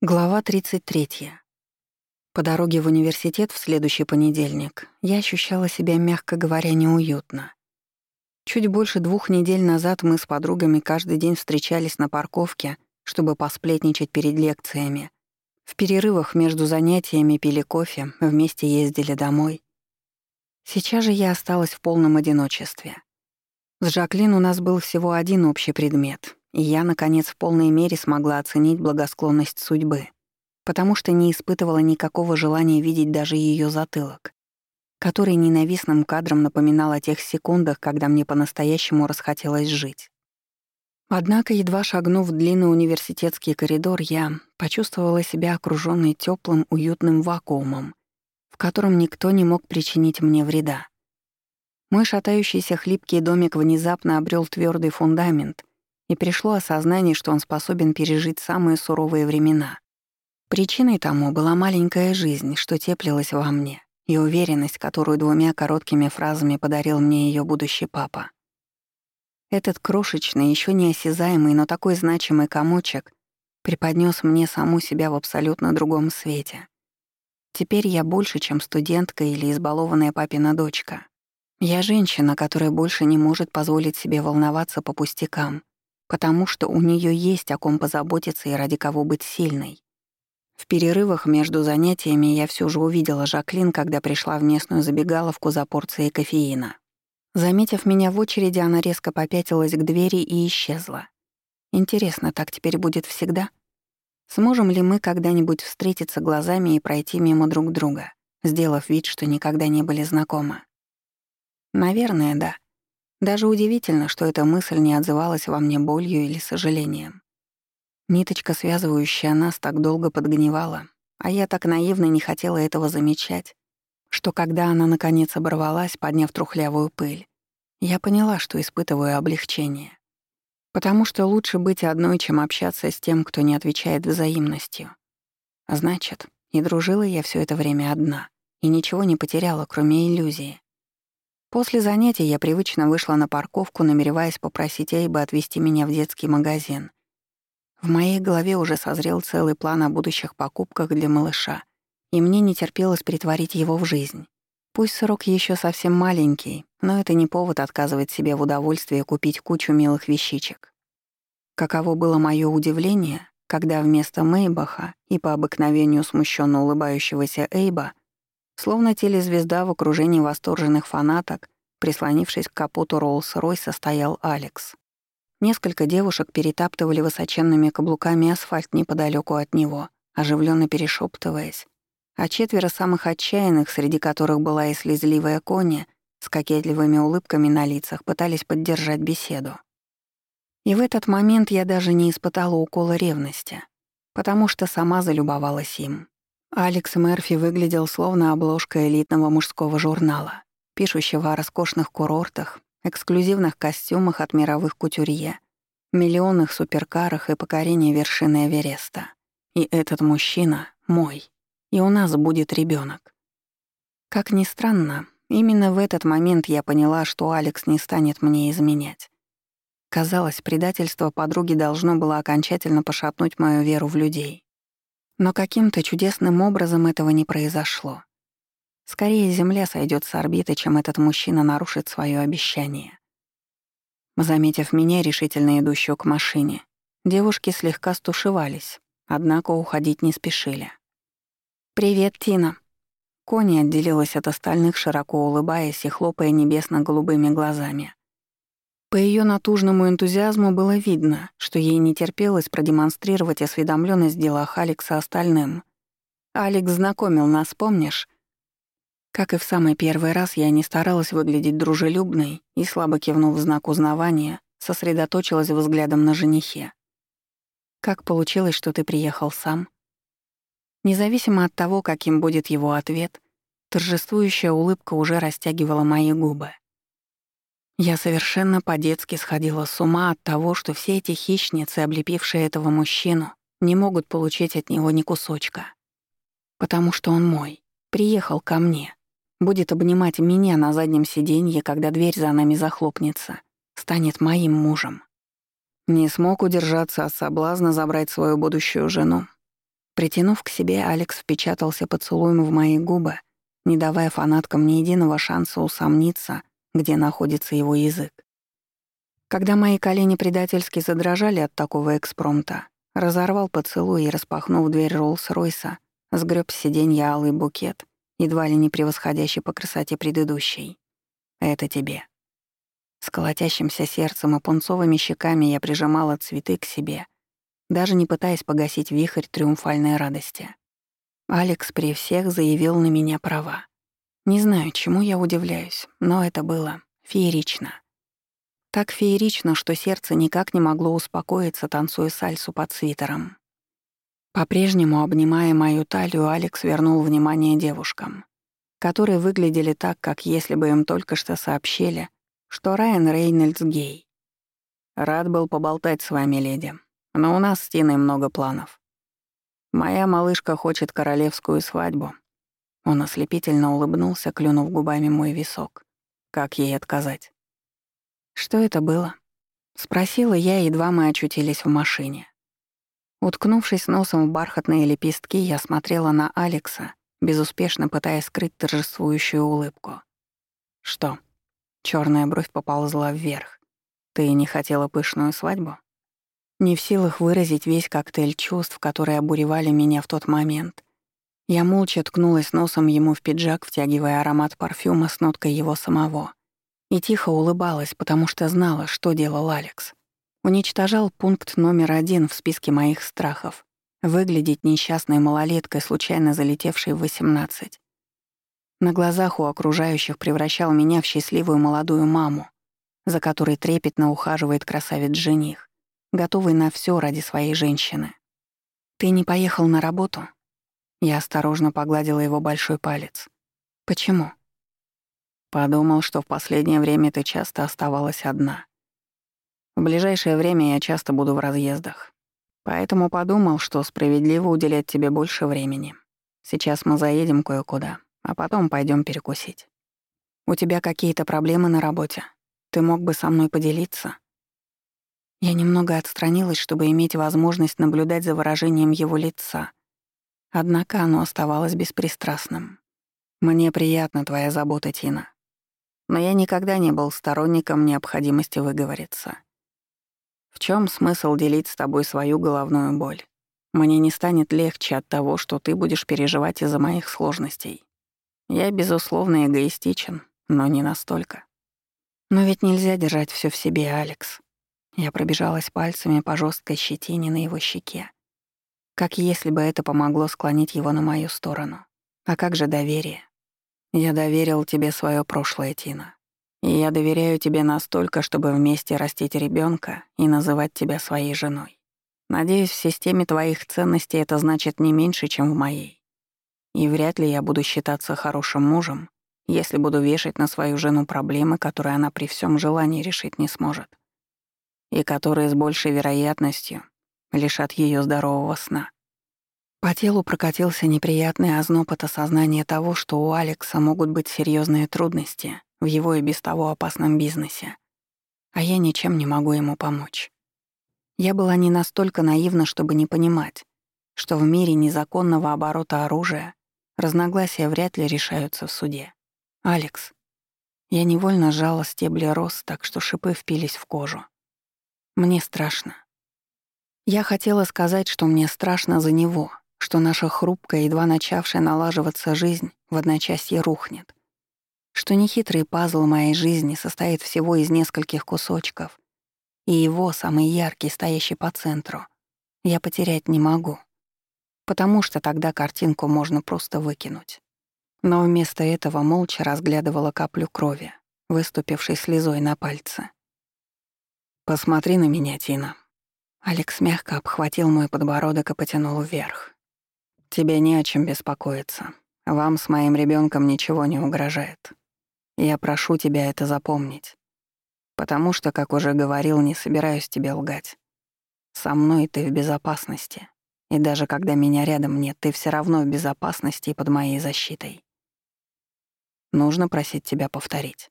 Глава 33. По дороге в университет в следующий понедельник я ощущала себя, мягко говоря, неуютно. Чуть больше двух недель назад мы с подругами каждый день встречались на парковке, чтобы посплетничать перед лекциями. В перерывах между занятиями пили кофе, вместе ездили домой. Сейчас же я осталась в полном одиночестве. С Жаклин у нас был всего один общий предмет, и я, наконец, в полной мере смогла оценить благосклонность судьбы, потому что не испытывала никакого желания видеть даже ее затылок, который ненавистным кадром напоминал о тех секундах, когда мне по-настоящему расхотелось жить. Однако, едва шагнув в длинный университетский коридор, я почувствовала себя окружённой теплым, уютным вакуумом, в котором никто не мог причинить мне вреда. Мой шатающийся хлипкий домик внезапно обрел твердый фундамент, и пришло осознание, что он способен пережить самые суровые времена. Причиной тому была маленькая жизнь, что теплилась во мне, и уверенность, которую двумя короткими фразами подарил мне ее будущий папа. Этот крошечный, еще неосязаемый, но такой значимый комочек преподнес мне саму себя в абсолютно другом свете. Теперь я больше, чем студентка или избалованная папина дочка. Я женщина, которая больше не может позволить себе волноваться по пустякам, потому что у нее есть о ком позаботиться и ради кого быть сильной. В перерывах между занятиями я все же увидела Жаклин, когда пришла в местную забегаловку за порцией кофеина. Заметив меня в очереди, она резко попятилась к двери и исчезла. Интересно, так теперь будет всегда? Сможем ли мы когда-нибудь встретиться глазами и пройти мимо друг друга, сделав вид, что никогда не были знакомы? Наверное, да. Даже удивительно, что эта мысль не отзывалась во мне болью или сожалением. Ниточка, связывающая нас, так долго подгнивала, а я так наивно не хотела этого замечать, что когда она наконец оборвалась, подняв трухлявую пыль, я поняла, что испытываю облегчение. Потому что лучше быть одной, чем общаться с тем, кто не отвечает взаимностью. Значит, и дружила я все это время одна, и ничего не потеряла, кроме иллюзии. После занятий я привычно вышла на парковку, намереваясь попросить Эйба отвезти меня в детский магазин. В моей голове уже созрел целый план о будущих покупках для малыша, и мне не терпелось притворить его в жизнь. Пусть срок еще совсем маленький, но это не повод отказывать себе в удовольствии купить кучу милых вещичек. Каково было мое удивление, когда вместо Мейбаха и по обыкновению смущенно улыбающегося Эйба Словно телезвезда в окружении восторженных фанаток, прислонившись к капоту Роллс-Ройса, стоял Алекс. Несколько девушек перетаптывали высоченными каблуками асфальт неподалеку от него, оживленно перешептываясь, а четверо самых отчаянных, среди которых была и слезливая Коня, с кокетливыми улыбками на лицах пытались поддержать беседу. И в этот момент я даже не испытала укола ревности, потому что сама залюбовалась им. Алекс Мерфи выглядел словно обложка элитного мужского журнала, пишущего о роскошных курортах, эксклюзивных костюмах от мировых кутюрье, миллионных суперкарах и покорении вершины Эвереста. И этот мужчина мой, и у нас будет ребенок. Как ни странно, именно в этот момент я поняла, что Алекс не станет мне изменять. Казалось, предательство подруги должно было окончательно пошатнуть мою веру в людей. Но каким-то чудесным образом этого не произошло. Скорее Земля сойдет с орбиты, чем этот мужчина нарушит свое обещание. Заметив меня, решительно идущую к машине, девушки слегка стушевались, однако уходить не спешили. «Привет, Тина». Кони отделилась от остальных, широко улыбаясь и хлопая небесно-голубыми глазами. По ее натужному энтузиазму было видно, что ей не терпелось продемонстрировать осведомленность в делах Алекса остальным. «Алекс знакомил нас, помнишь?» Как и в самый первый раз, я не старалась выглядеть дружелюбной и, слабо кивнув в знак узнавания, сосредоточилась взглядом на женихе. «Как получилось, что ты приехал сам?» Независимо от того, каким будет его ответ, торжествующая улыбка уже растягивала мои губы. Я совершенно по-детски сходила с ума от того, что все эти хищницы, облепившие этого мужчину, не могут получить от него ни кусочка. Потому что он мой, приехал ко мне, будет обнимать меня на заднем сиденье, когда дверь за нами захлопнется, станет моим мужем. Не смог удержаться от соблазна забрать свою будущую жену. Притянув к себе, Алекс впечатался поцелуем в мои губы, не давая фанаткам ни единого шанса усомниться, где находится его язык. Когда мои колени предательски задрожали от такого экспромта, разорвал поцелуй и, распахнув дверь Роллс-Ройса, сгреб с сиденья алый букет, едва ли не превосходящий по красоте предыдущей. «Это тебе». С колотящимся сердцем и пунцовыми щеками я прижимала цветы к себе, даже не пытаясь погасить вихрь триумфальной радости. Алекс при всех заявил на меня права. Не знаю, чему я удивляюсь, но это было феерично. Так феерично, что сердце никак не могло успокоиться, танцуя сальсу под свитером. По-прежнему, обнимая мою талию, Алекс вернул внимание девушкам, которые выглядели так, как если бы им только что сообщили, что Райан Рейнольдс гей. Рад был поболтать с вами, леди, но у нас с Тиной много планов. Моя малышка хочет королевскую свадьбу. Он ослепительно улыбнулся, клюнув губами мой висок. Как ей отказать? «Что это было?» — спросила я, едва мы очутились в машине. Уткнувшись носом в бархатные лепестки, я смотрела на Алекса, безуспешно пытаясь скрыть торжествующую улыбку. «Что?» — черная бровь поползла вверх. «Ты не хотела пышную свадьбу?» Не в силах выразить весь коктейль чувств, которые обуревали меня в тот момент. Я молча ткнулась носом ему в пиджак, втягивая аромат парфюма с ноткой его самого. И тихо улыбалась, потому что знала, что делал Алекс. Уничтожал пункт номер один в списке моих страхов — выглядеть несчастной малолеткой, случайно залетевшей в 18. На глазах у окружающих превращал меня в счастливую молодую маму, за которой трепетно ухаживает красавец-жених, готовый на все ради своей женщины. «Ты не поехал на работу?» Я осторожно погладила его большой палец. «Почему?» Подумал, что в последнее время ты часто оставалась одна. В ближайшее время я часто буду в разъездах. Поэтому подумал, что справедливо уделять тебе больше времени. Сейчас мы заедем кое-куда, а потом пойдем перекусить. У тебя какие-то проблемы на работе? Ты мог бы со мной поделиться?» Я немного отстранилась, чтобы иметь возможность наблюдать за выражением его лица. Однако оно оставалось беспристрастным. «Мне приятна твоя забота, Тина. Но я никогда не был сторонником необходимости выговориться. В чем смысл делить с тобой свою головную боль? Мне не станет легче от того, что ты будешь переживать из-за моих сложностей. Я, безусловно, эгоистичен, но не настолько. Но ведь нельзя держать все в себе, Алекс. Я пробежалась пальцами по жесткой щетине на его щеке. Как если бы это помогло склонить его на мою сторону. А как же доверие? Я доверил тебе свое прошлое, Тина. И я доверяю тебе настолько, чтобы вместе растить ребенка и называть тебя своей женой. Надеюсь, в системе твоих ценностей это значит не меньше, чем в моей. И вряд ли я буду считаться хорошим мужем, если буду вешать на свою жену проблемы, которые она при всем желании решить не сможет. И которые с большей вероятностью лишат ее здорового сна. По телу прокатился неприятный озноб от осознания того, что у Алекса могут быть серьезные трудности в его и без того опасном бизнесе. А я ничем не могу ему помочь. Я была не настолько наивна, чтобы не понимать, что в мире незаконного оборота оружия разногласия вряд ли решаются в суде. «Алекс». Я невольно сжала стебли роз, так что шипы впились в кожу. Мне страшно. Я хотела сказать, что мне страшно за него, что наша хрупкая, едва начавшая налаживаться жизнь в одночасье рухнет, что нехитрый пазл моей жизни состоит всего из нескольких кусочков, и его, самый яркий, стоящий по центру, я потерять не могу, потому что тогда картинку можно просто выкинуть. Но вместо этого молча разглядывала каплю крови, выступившей слезой на пальце. «Посмотри на меня, Тина». Алекс мягко обхватил мой подбородок и потянул вверх. Тебе не о чем беспокоиться. Вам с моим ребенком ничего не угрожает. Я прошу тебя это запомнить. Потому что, как уже говорил, не собираюсь тебе лгать. Со мной ты в безопасности. И даже когда меня рядом нет, ты все равно в безопасности и под моей защитой. Нужно просить тебя повторить.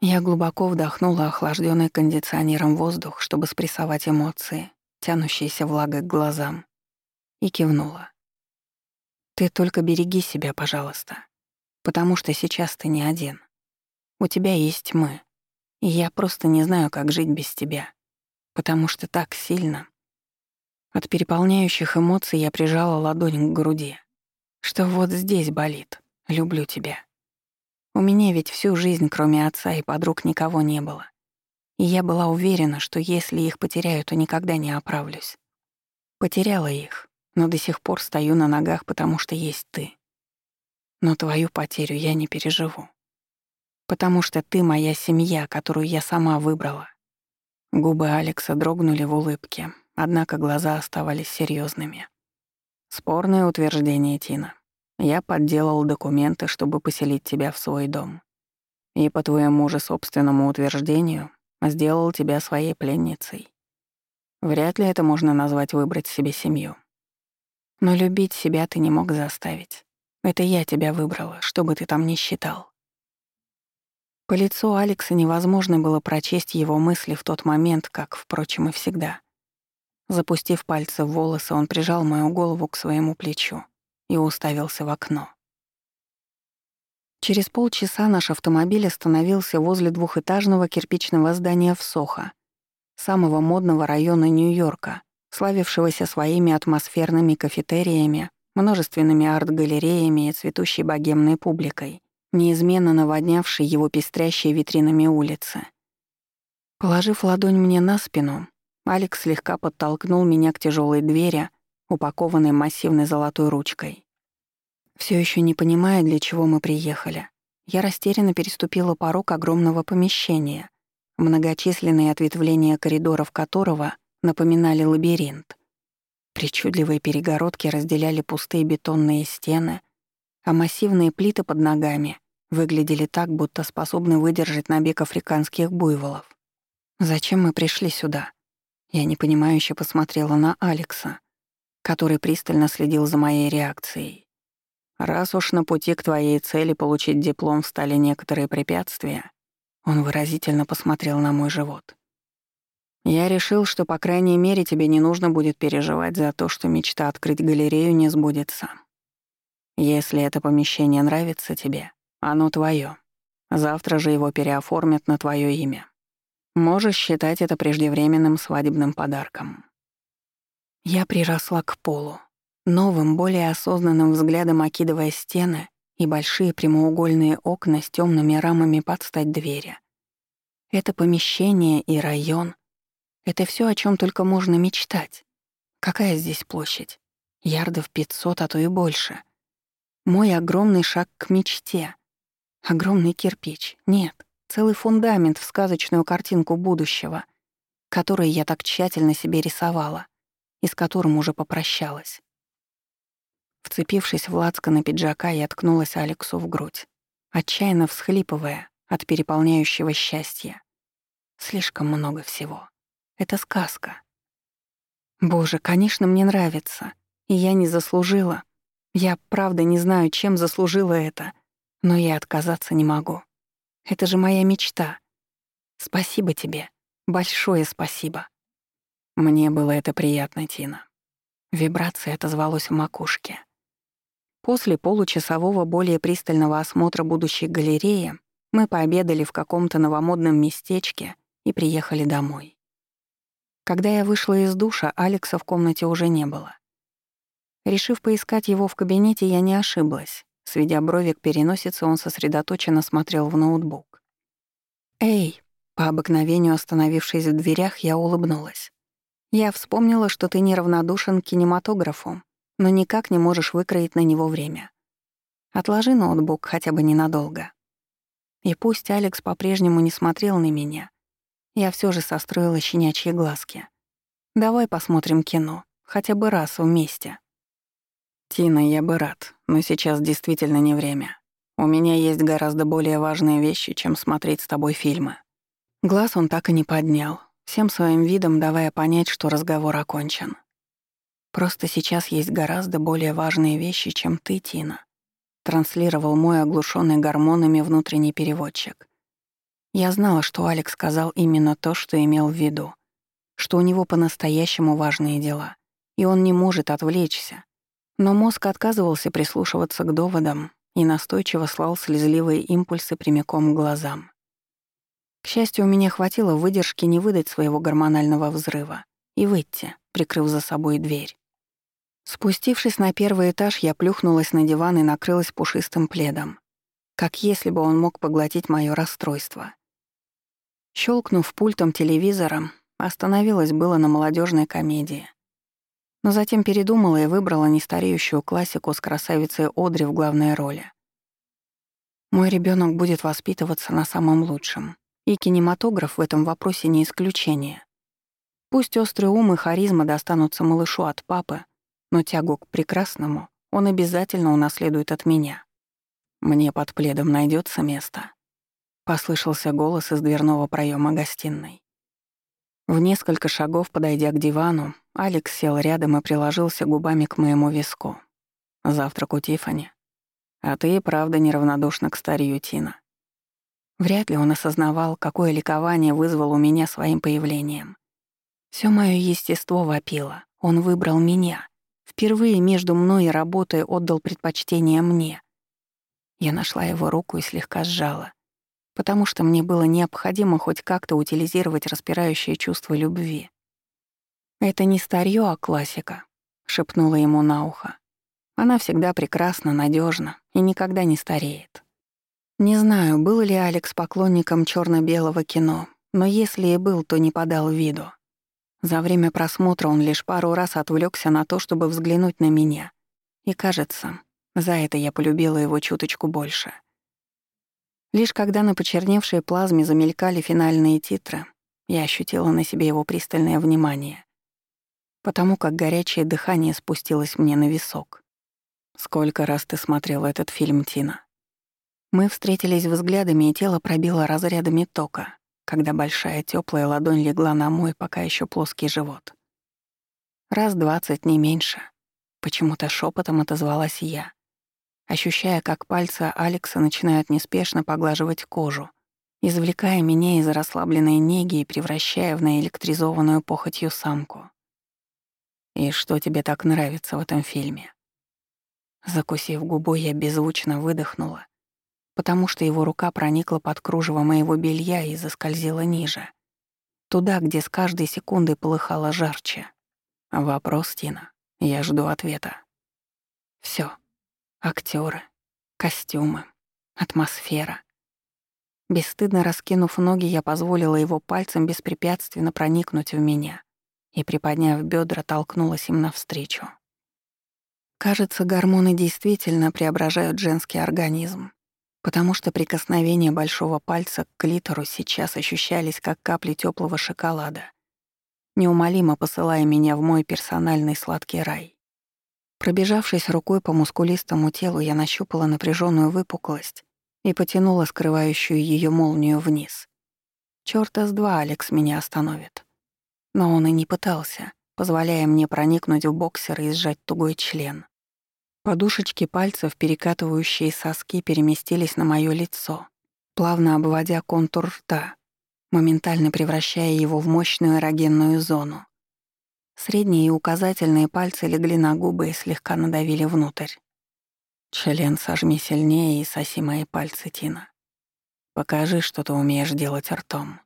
Я глубоко вдохнула охлажденный кондиционером воздух, чтобы спрессовать эмоции, тянущиеся влагой к глазам и кивнула. «Ты только береги себя, пожалуйста, потому что сейчас ты не один. У тебя есть мы, и я просто не знаю, как жить без тебя, потому что так сильно...» От переполняющих эмоций я прижала ладонь к груди. Что вот здесь болит. Люблю тебя. У меня ведь всю жизнь, кроме отца и подруг, никого не было. И я была уверена, что если их потеряю, то никогда не оправлюсь. Потеряла их, но до сих пор стою на ногах, потому что есть ты. Но твою потерю я не переживу. Потому что ты моя семья, которую я сама выбрала. Губы Алекса дрогнули в улыбке, однако глаза оставались серьезными. Спорное утверждение, Тина. Я подделал документы, чтобы поселить тебя в свой дом. И по твоему же собственному утверждению сделал тебя своей пленницей. Вряд ли это можно назвать выбрать себе семью. Но любить себя ты не мог заставить. Это я тебя выбрала, что бы ты там ни считал. По лицу Алекса невозможно было прочесть его мысли в тот момент, как, впрочем, и всегда. Запустив пальцы в волосы, он прижал мою голову к своему плечу и уставился в окно. Через полчаса наш автомобиль остановился возле двухэтажного кирпичного здания в Сохо, самого модного района Нью-Йорка, славившегося своими атмосферными кафетериями, множественными арт-галереями и цветущей богемной публикой, неизменно наводнявшей его пестрящие витринами улицы. Положив ладонь мне на спину, Алекс слегка подтолкнул меня к тяжелой двери, упакованной массивной золотой ручкой. Все еще не понимая, для чего мы приехали, я растерянно переступила порог огромного помещения, многочисленные ответвления коридоров которого напоминали лабиринт. Причудливые перегородки разделяли пустые бетонные стены, а массивные плиты под ногами выглядели так, будто способны выдержать набег африканских буйволов. Зачем мы пришли сюда? Я непонимающе посмотрела на Алекса, который пристально следил за моей реакцией. «Раз уж на пути к твоей цели получить диплом стали некоторые препятствия», он выразительно посмотрел на мой живот. «Я решил, что, по крайней мере, тебе не нужно будет переживать за то, что мечта открыть галерею не сбудется. Если это помещение нравится тебе, оно твое. Завтра же его переоформят на твое имя. Можешь считать это преждевременным свадебным подарком. Я приросла к полу, новым, более осознанным взглядом окидывая стены и большие прямоугольные окна с темными рамами под стать двери. Это помещение и район — это все, о чем только можно мечтать. Какая здесь площадь? Ярдов пятьсот, а то и больше. Мой огромный шаг к мечте. Огромный кирпич. Нет, Целый фундамент в сказочную картинку будущего, который я так тщательно себе рисовала и с которым уже попрощалась. Вцепившись в на пиджака, я ткнулась Алексу в грудь, отчаянно всхлипывая от переполняющего счастья. Слишком много всего. Это сказка. Боже, конечно, мне нравится. И я не заслужила. Я правда не знаю, чем заслужила это, но я отказаться не могу. Это же моя мечта. Спасибо тебе. Большое спасибо. Мне было это приятно, Тина. Вибрация отозвалась в макушке. После получасового более пристального осмотра будущей галереи мы пообедали в каком-то новомодном местечке и приехали домой. Когда я вышла из душа, Алекса в комнате уже не было. Решив поискать его в кабинете, я не ошиблась. Сведя брови к переносице, он сосредоточенно смотрел в ноутбук. «Эй!» По обыкновению остановившись в дверях, я улыбнулась. «Я вспомнила, что ты неравнодушен к кинематографу, но никак не можешь выкроить на него время. Отложи ноутбук хотя бы ненадолго». И пусть Алекс по-прежнему не смотрел на меня, я все же состроила щенячьи глазки. «Давай посмотрим кино, хотя бы раз вместе». «Тина, я бы рад, но сейчас действительно не время. У меня есть гораздо более важные вещи, чем смотреть с тобой фильмы». Глаз он так и не поднял, всем своим видом давая понять, что разговор окончен. «Просто сейчас есть гораздо более важные вещи, чем ты, Тина», транслировал мой оглушенный гормонами внутренний переводчик. Я знала, что Алекс сказал именно то, что имел в виду, что у него по-настоящему важные дела, и он не может отвлечься. Но мозг отказывался прислушиваться к доводам и настойчиво слал слезливые импульсы прямиком к глазам. К счастью, у меня хватило выдержки не выдать своего гормонального взрыва и выйти, прикрыв за собой дверь. Спустившись на первый этаж, я плюхнулась на диван и накрылась пушистым пледом, как если бы он мог поглотить моё расстройство. Щелкнув пультом телевизора, остановилась было на молодежной комедии. Но затем передумала и выбрала нестареющую классику с красавицей Одри в главной роли. Мой ребенок будет воспитываться на самом лучшем, и кинематограф в этом вопросе не исключение. Пусть острый ум и харизма достанутся малышу от папы, но тягу к прекрасному он обязательно унаследует от меня. Мне под пледом найдется место. Послышался голос из дверного проема гостиной. В несколько шагов, подойдя к дивану, Алекс сел рядом и приложился губами к моему виску. «Завтрак у Тифани. А ты и правда неравнодушна к старью Тина». Вряд ли он осознавал, какое ликование вызвал у меня своим появлением. Всё моё естество вопило. Он выбрал меня. Впервые между мной и работой отдал предпочтение мне. Я нашла его руку и слегка сжала, потому что мне было необходимо хоть как-то утилизировать распирающее чувство любви. «Это не старье, а классика», — шепнула ему на ухо. «Она всегда прекрасна, надежна и никогда не стареет». Не знаю, был ли Алекс поклонником черно белого кино, но если и был, то не подал виду. За время просмотра он лишь пару раз отвлекся на то, чтобы взглянуть на меня. И кажется, за это я полюбила его чуточку больше. Лишь когда на почерневшей плазме замелькали финальные титры, я ощутила на себе его пристальное внимание, потому как горячее дыхание спустилось мне на висок. «Сколько раз ты смотрела этот фильм, Тина?» Мы встретились взглядами, и тело пробило разрядами тока, когда большая теплая ладонь легла на мой пока еще плоский живот. Раз двадцать, не меньше. Почему-то шепотом отозвалась я, ощущая, как пальцы Алекса начинают неспешно поглаживать кожу, извлекая меня из расслабленной неги и превращая в наэлектризованную похотью самку. «И что тебе так нравится в этом фильме?» Закусив губу, я беззвучно выдохнула, потому что его рука проникла под кружево моего белья и заскользила ниже. Туда, где с каждой секундой полыхало жарче. Вопрос, Тина. Я жду ответа. Всё. Актёры, костюмы, атмосфера. Бесстыдно раскинув ноги, я позволила его пальцем беспрепятственно проникнуть в меня и, приподняв бедра, толкнулась им навстречу. Кажется, гормоны действительно преображают женский организм потому что прикосновения большого пальца к клитору сейчас ощущались как капли теплого шоколада, неумолимо посылая меня в мой персональный сладкий рай. Пробежавшись рукой по мускулистому телу, я нащупала напряженную выпуклость и потянула скрывающую ее молнию вниз. Чёрта с два Алекс меня остановит. Но он и не пытался, позволяя мне проникнуть в боксер и сжать тугой член. Подушечки пальцев, перекатывающие соски, переместились на моё лицо, плавно обводя контур рта, моментально превращая его в мощную эрогенную зону. Средние и указательные пальцы легли на губы и слегка надавили внутрь. «Член сожми сильнее и соси мои пальцы, Тина. Покажи, что ты умеешь делать ртом».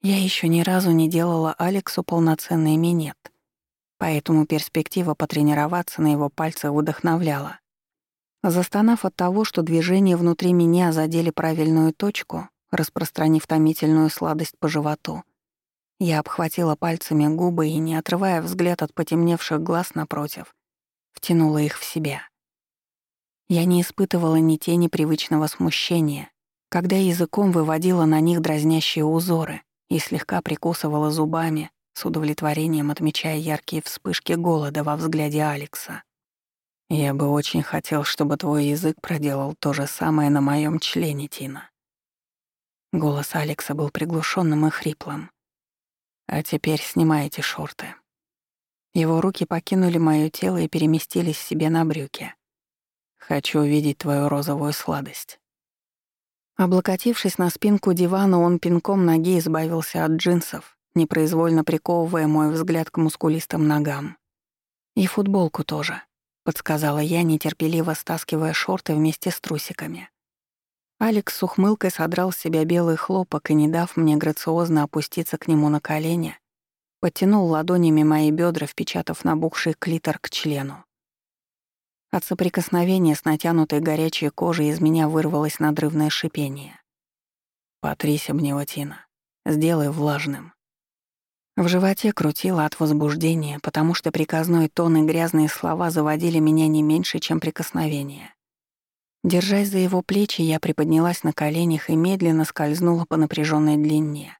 Я еще ни разу не делала Алексу полноценный минет — поэтому перспектива потренироваться на его пальцах вдохновляла. Застонав от того, что движения внутри меня задели правильную точку, распространив томительную сладость по животу, я обхватила пальцами губы и, не отрывая взгляд от потемневших глаз напротив, втянула их в себя. Я не испытывала ни тени привычного смущения, когда языком выводила на них дразнящие узоры и слегка прикусывала зубами, с удовлетворением отмечая яркие вспышки голода во взгляде Алекса. «Я бы очень хотел, чтобы твой язык проделал то же самое на моем члене, Тина». Голос Алекса был приглушенным и хриплым. «А теперь снимайте шорты». Его руки покинули моё тело и переместились себе на брюки. «Хочу увидеть твою розовую сладость». Облокотившись на спинку дивана, он пинком ноги избавился от джинсов непроизвольно приковывая мой взгляд к мускулистым ногам. «И футболку тоже», — подсказала я, нетерпеливо стаскивая шорты вместе с трусиками. Алекс с ухмылкой содрал с себя белый хлопок и, не дав мне грациозно опуститься к нему на колени, подтянул ладонями мои бедра, впечатав набухший клитор к члену. От соприкосновения с натянутой горячей кожей из меня вырвалось надрывное шипение. «Потрись об него, Тина. Сделай влажным». В животе крутило от возбуждения, потому что приказной тон и грязные слова заводили меня не меньше, чем прикосновение. Держась за его плечи, я приподнялась на коленях и медленно скользнула по напряженной длине.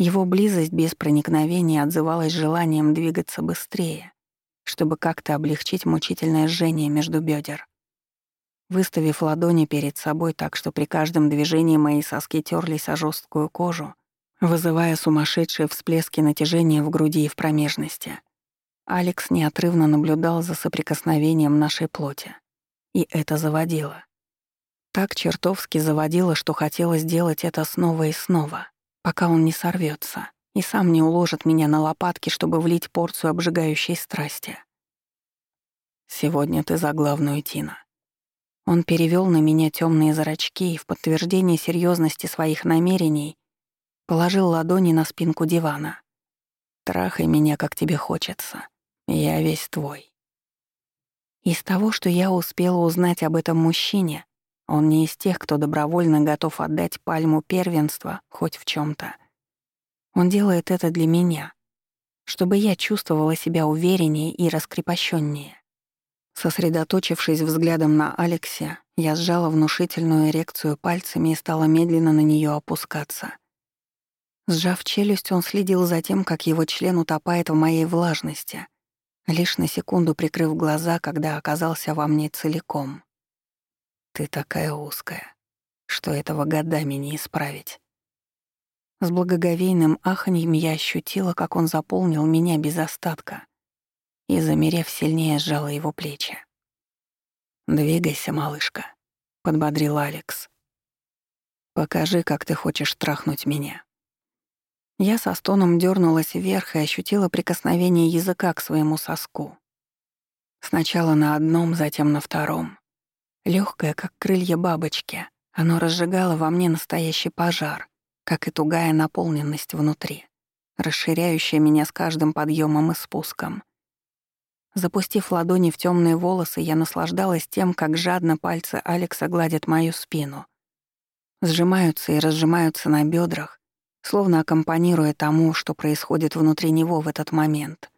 Его близость без проникновения отзывалась желанием двигаться быстрее, чтобы как-то облегчить мучительное жжение между бедер. Выставив ладони перед собой так, что при каждом движении мои соски терлись о жесткую кожу, вызывая сумасшедшие всплески натяжения в груди и в промежности, Алекс неотрывно наблюдал за соприкосновением нашей плоти. И это заводило. Так чертовски заводило, что хотелось сделать это снова и снова, пока он не сорвется и сам не уложит меня на лопатки, чтобы влить порцию обжигающей страсти. «Сегодня ты за главную, Тина». Он перевел на меня темные зрачки и в подтверждение серьезности своих намерений положил ладони на спинку дивана. «Трахай меня, как тебе хочется. Я весь твой». Из того, что я успела узнать об этом мужчине, он не из тех, кто добровольно готов отдать пальму первенства хоть в чем то Он делает это для меня, чтобы я чувствовала себя увереннее и раскрепощеннее. Сосредоточившись взглядом на Алексе, я сжала внушительную эрекцию пальцами и стала медленно на нее опускаться. Сжав челюсть, он следил за тем, как его член утопает в моей влажности — лишь на секунду прикрыв глаза, когда оказался во мне целиком. «Ты такая узкая, что этого годами не исправить». С благоговейным аханьем я ощутила, как он заполнил меня без остатка и, замерев сильнее, сжала его плечи. «Двигайся, малышка», — подбодрил Алекс. «Покажи, как ты хочешь трахнуть меня». Я со стоном дернулась вверх и ощутила прикосновение языка к своему соску. Сначала на одном, затем на втором. Легкое, как крылья бабочки, оно разжигало во мне настоящий пожар, как и тугая наполненность внутри, расширяющая меня с каждым подъемом и спуском. Запустив ладони в темные волосы, я наслаждалась тем, как жадно пальцы Алекса гладят мою спину. Сжимаются и разжимаются на бедрах, словно аккомпанируя тому, что происходит внутри него в этот момент.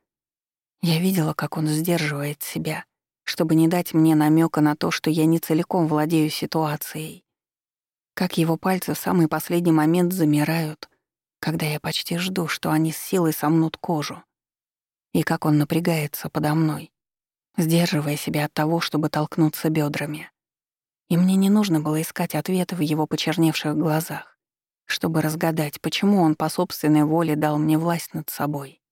Я видела, как он сдерживает себя, чтобы не дать мне намека на то, что я не целиком владею ситуацией. Как его пальцы в самый последний момент замирают, когда я почти жду, что они с силой сомнут кожу. И как он напрягается подо мной, сдерживая себя от того, чтобы толкнуться бедрами. И мне не нужно было искать ответы в его почерневших глазах чтобы разгадать, почему он по собственной воле дал мне власть над собой.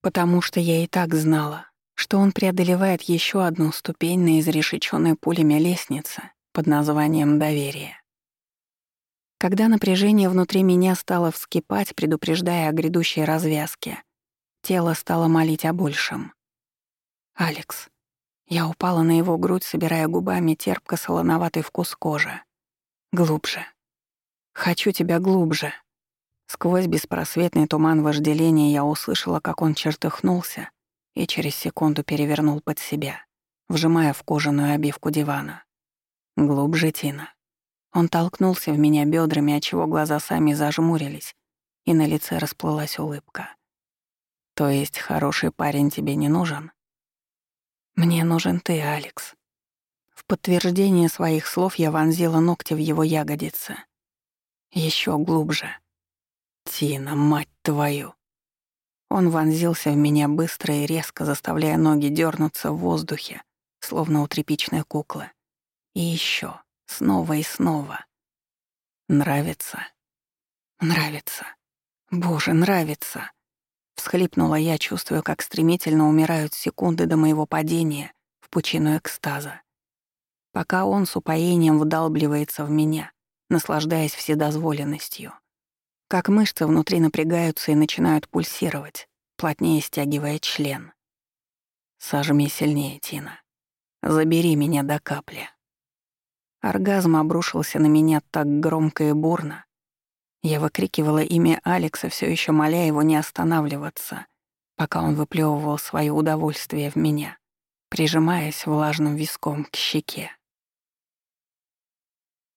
Потому что я и так знала, что он преодолевает еще одну ступень на изрешеченной пулями лестнице под названием «доверие». Когда напряжение внутри меня стало вскипать, предупреждая о грядущей развязке, тело стало молить о большем. «Алекс». Я упала на его грудь, собирая губами терпко-солоноватый вкус кожи. Глубже, Хочу тебя глубже. Сквозь беспросветный туман вожделения я услышала, как он чертыхнулся и через секунду перевернул под себя, вжимая в кожаную обивку дивана. Глубже, Тина. Он толкнулся в меня бедрами, отчего глаза сами зажмурились, и на лице расплылась улыбка. То есть хороший парень тебе не нужен? Мне нужен ты, Алекс. В подтверждение своих слов я вонзила ногти в его ягодицы — еще глубже. Тина, мать твою. Он вонзился в меня быстро и резко, заставляя ноги дернуться в воздухе, словно у тряпичной куклы. И еще, снова и снова. Нравится. Нравится. Боже, нравится. Всхлипнула я, чувствуя, как стремительно умирают секунды до моего падения в пучину экстаза. Пока он с упоением вдалбливается в меня, наслаждаясь вседозволенностью. Как мышцы внутри напрягаются и начинают пульсировать, плотнее стягивая член. Сожми сильнее, Тина. Забери меня до капли. Оргазм обрушился на меня так громко и бурно. Я выкрикивала имя Алекса, все еще моля его не останавливаться, пока он выплевывал свое удовольствие в меня, прижимаясь влажным виском к щеке.